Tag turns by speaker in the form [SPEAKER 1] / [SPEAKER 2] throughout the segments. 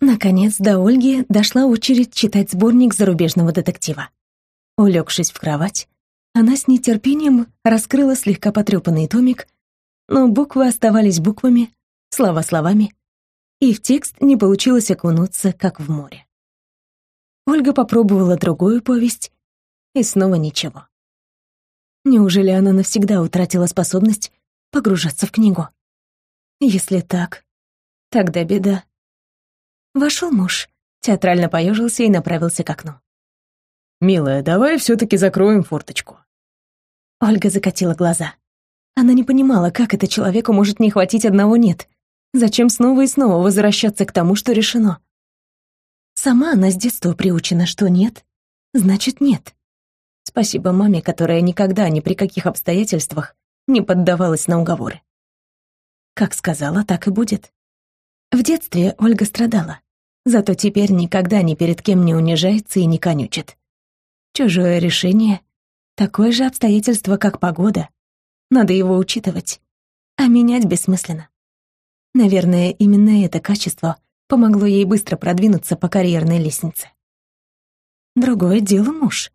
[SPEAKER 1] Наконец до Ольги дошла очередь читать сборник зарубежного детектива. Улегшись в кровать, она с нетерпением раскрыла слегка потрепанный томик, но буквы оставались буквами, слова словами, и в текст не получилось окунуться, как в море. Ольга попробовала другую повесть, и снова ничего. Неужели она навсегда утратила способность погружаться в книгу? Если так, тогда беда. Вошел муж, театрально поежился и направился к окну.
[SPEAKER 2] «Милая, давай все-таки закроем форточку».
[SPEAKER 1] Ольга закатила глаза. Она не понимала, как это человеку может не хватить одного «нет». Зачем снова и снова возвращаться к тому, что решено? Сама она с детства приучена, что нет, значит нет. Спасибо маме, которая никогда ни при каких обстоятельствах не поддавалась на уговоры. Как сказала, так и будет. В детстве Ольга страдала, зато теперь никогда ни перед кем не унижается и не конючит. Чужое решение — такое же обстоятельство, как погода. Надо его учитывать, а менять бессмысленно. Наверное, именно это качество помогло ей быстро продвинуться по карьерной лестнице. Другое дело муж.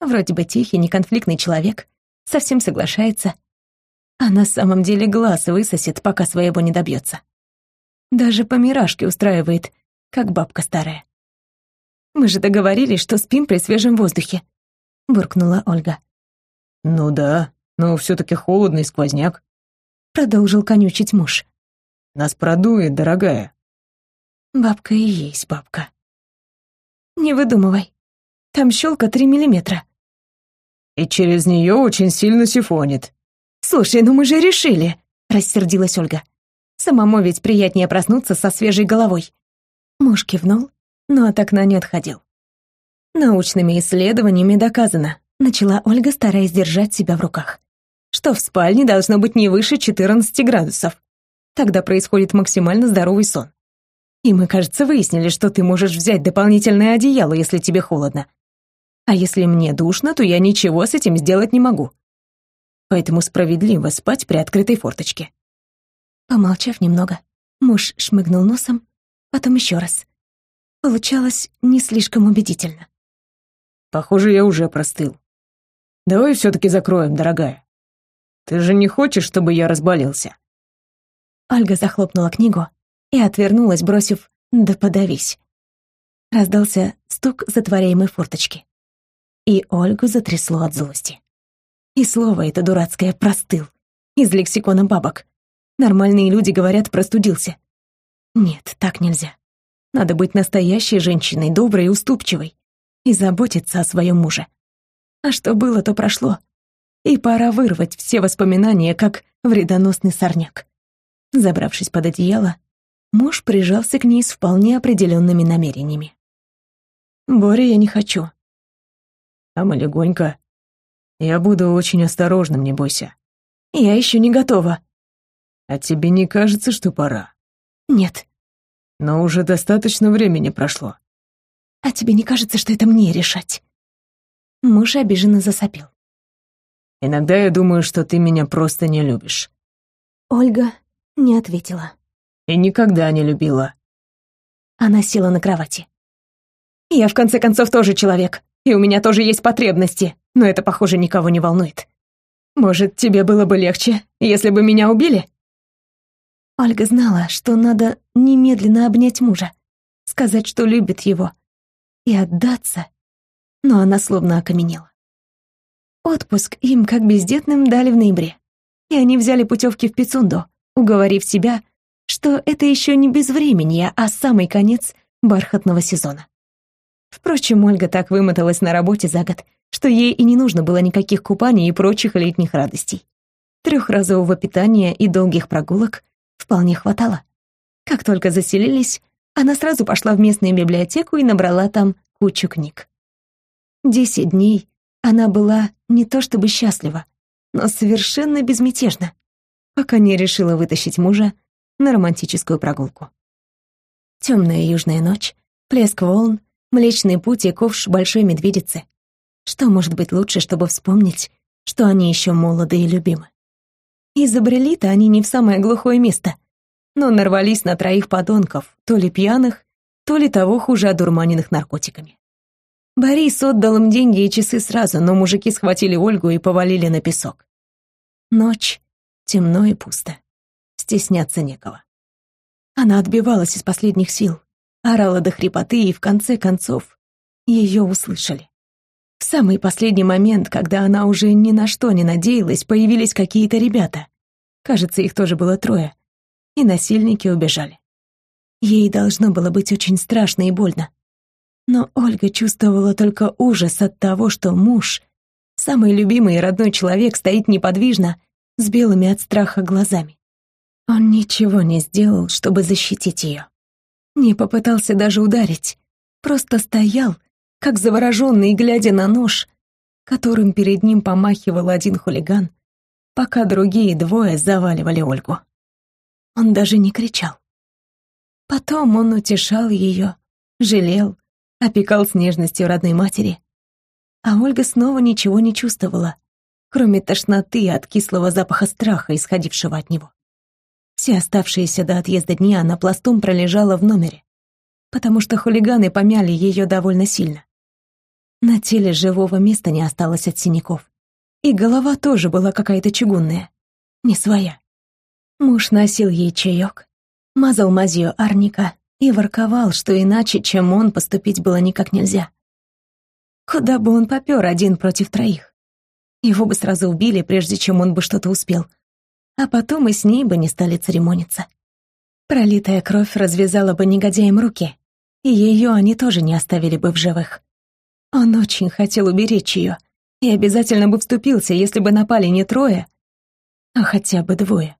[SPEAKER 1] Вроде бы тихий, неконфликтный человек, совсем соглашается, а на самом деле глаз высосет, пока своего не добьется. Даже помирашки устраивает, как бабка старая. Мы же договорились, что спим при свежем воздухе», — буркнула Ольга.
[SPEAKER 2] «Ну да, но все таки холодный сквозняк», —
[SPEAKER 1] продолжил конючить муж.
[SPEAKER 2] «Нас продует, дорогая».
[SPEAKER 1] «Бабка и есть бабка». «Не выдумывай. Там щелка три миллиметра».
[SPEAKER 2] «И через нее очень сильно сифонит».
[SPEAKER 1] «Слушай, ну мы же решили», — рассердилась Ольга. «Самому ведь приятнее проснуться со свежей головой». Муж кивнул, но от окна не отходил. Научными исследованиями доказано, начала Ольга, стараясь держать себя в руках, что в спальне должно быть не выше 14 градусов. Тогда происходит максимально здоровый сон. И мы, кажется, выяснили, что ты можешь взять дополнительное одеяло, если тебе холодно. А если мне душно, то я ничего с этим сделать не могу. Поэтому справедливо спать при открытой форточке. Помолчав немного, муж шмыгнул носом, потом еще раз. Получалось не слишком убедительно.
[SPEAKER 2] Похоже, я уже простыл. Давай все-таки закроем, дорогая. Ты же не хочешь, чтобы я разболелся?
[SPEAKER 1] Ольга захлопнула книгу и отвернулась, бросив «да подавись». Раздался стук затворяемой форточки. И Ольгу затрясло от злости. И слово это дурацкое «простыл» из лексикона бабок. Нормальные люди говорят «простудился». Нет, так нельзя. Надо быть настоящей женщиной, доброй и уступчивой, и заботиться о своем муже. А что было, то прошло. И пора вырвать все воспоминания, как вредоносный сорняк. Забравшись под одеяло, муж прижался к ней с вполне определенными намерениями. «Боря, я не хочу».
[SPEAKER 2] «А мы легонько. Я буду очень осторожным, не бойся».
[SPEAKER 1] «Я еще не готова».
[SPEAKER 2] «А тебе не кажется, что пора?»
[SPEAKER 1] «Нет».
[SPEAKER 2] Но уже достаточно времени прошло.
[SPEAKER 1] А тебе не кажется, что это мне решать? Муж обиженно засопел.
[SPEAKER 2] Иногда я думаю, что ты меня просто не любишь.
[SPEAKER 1] Ольга не ответила.
[SPEAKER 2] И никогда не любила.
[SPEAKER 1] Она села на кровати. Я, в конце концов, тоже человек, и у меня тоже есть потребности, но это, похоже, никого не волнует. Может, тебе было бы легче, если бы меня убили? Ольга знала, что надо немедленно обнять мужа, сказать, что любит его, и отдаться, но она словно окаменела. Отпуск им, как бездетным, дали в ноябре, и они взяли путевки в Пицунду, уговорив себя, что это еще не безвременье, а самый конец бархатного сезона. Впрочем, Ольга так вымоталась на работе за год, что ей и не нужно было никаких купаний и прочих летних радостей. Трехразового питания и долгих прогулок вполне хватало. Как только заселились, она сразу пошла в местную библиотеку и набрала там кучу книг. Десять дней она была не то чтобы счастлива, но совершенно безмятежна, пока не решила вытащить мужа на романтическую прогулку. Темная южная ночь, плеск волн, Млечный путь и ковш большой медведицы. Что может быть лучше, чтобы вспомнить, что они еще молоды и любимы? И забрели-то они не в самое глухое место, но нарвались на троих подонков, то ли пьяных, то ли того хуже одурманенных наркотиками. Борис отдал им деньги и часы сразу, но мужики схватили Ольгу и повалили на песок. Ночь, темно и пусто. Стесняться некого. Она отбивалась из последних сил, орала до хрипоты, и в конце концов ее услышали. В самый последний момент, когда она уже ни на что не надеялась, появились какие-то ребята. Кажется, их тоже было трое. И насильники убежали. Ей должно было быть очень страшно и больно. Но Ольга чувствовала только ужас от того, что муж, самый любимый и родной человек, стоит неподвижно, с белыми от страха глазами. Он ничего не сделал, чтобы защитить ее. Не попытался даже ударить, просто стоял, как завороженный, глядя на нож, которым перед ним помахивал один хулиган, пока другие двое заваливали Ольгу. Он даже не кричал. Потом он утешал ее, жалел, опекал с нежностью родной матери. А Ольга снова ничего не чувствовала, кроме тошноты от кислого запаха страха, исходившего от него. Все оставшиеся до отъезда дни она пластом пролежала в номере, потому что хулиганы помяли ее довольно сильно. На теле живого места не осталось от синяков. И голова тоже была какая-то чугунная, не своя. Муж носил ей чаек, мазал мазью арника и ворковал, что иначе, чем он, поступить было никак нельзя. Куда бы он попер один против троих? Его бы сразу убили, прежде чем он бы что-то успел. А потом и с ней бы не стали церемониться. Пролитая кровь развязала бы негодяям руки, и ее они тоже не оставили бы в живых. Он очень хотел уберечь ее и обязательно бы вступился, если бы напали не трое, а хотя бы двое.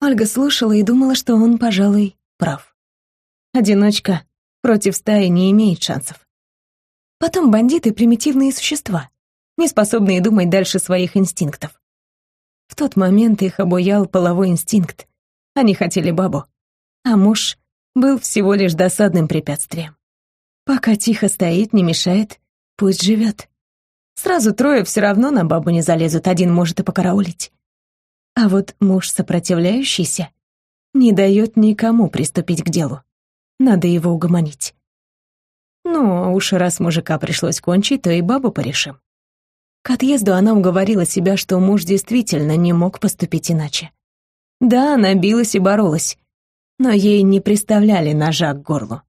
[SPEAKER 1] Ольга слушала и думала, что он, пожалуй, прав. Одиночка против стаи не имеет шансов. Потом бандиты — примитивные существа, не способные думать дальше своих инстинктов. В тот момент их обуял половой инстинкт. Они хотели бабу, а муж был всего лишь досадным препятствием. Пока тихо стоит, не мешает, Пусть живет. Сразу трое все равно на бабу не залезут, один может и покараулить. А вот муж сопротивляющийся не дает никому приступить к делу. Надо его угомонить. Ну, а уж раз мужика пришлось кончить, то и бабу порешим. К отъезду она уговорила себя, что муж действительно не мог поступить иначе. Да, она билась и боролась, но ей не приставляли ножа к горлу.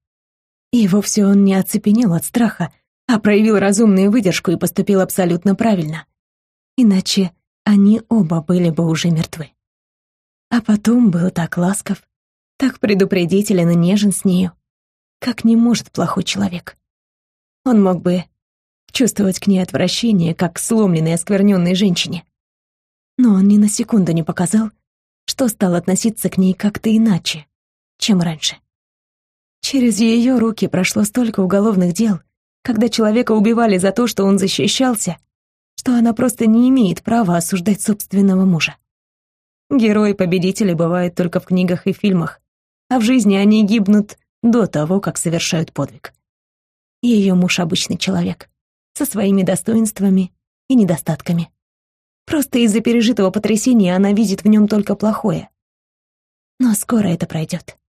[SPEAKER 1] И вовсе он не оцепенел от страха, а проявил разумную выдержку и поступил абсолютно правильно. Иначе они оба были бы уже мертвы. А потом был так ласков, так предупредителен и нежен с нею, как не может плохой человек. Он мог бы чувствовать к ней отвращение, как к сломленной, оскверненной женщине. Но он ни на секунду не показал, что стал относиться к ней как-то иначе, чем раньше. Через ее руки прошло столько уголовных дел, когда человека убивали за то, что он защищался, что она просто не имеет права осуждать собственного мужа. Герои-победители бывают только в книгах и фильмах, а в жизни они гибнут до того, как совершают подвиг. Ее муж обычный человек, со своими достоинствами и недостатками. Просто из-за пережитого потрясения она видит в нем только плохое. Но скоро это пройдет.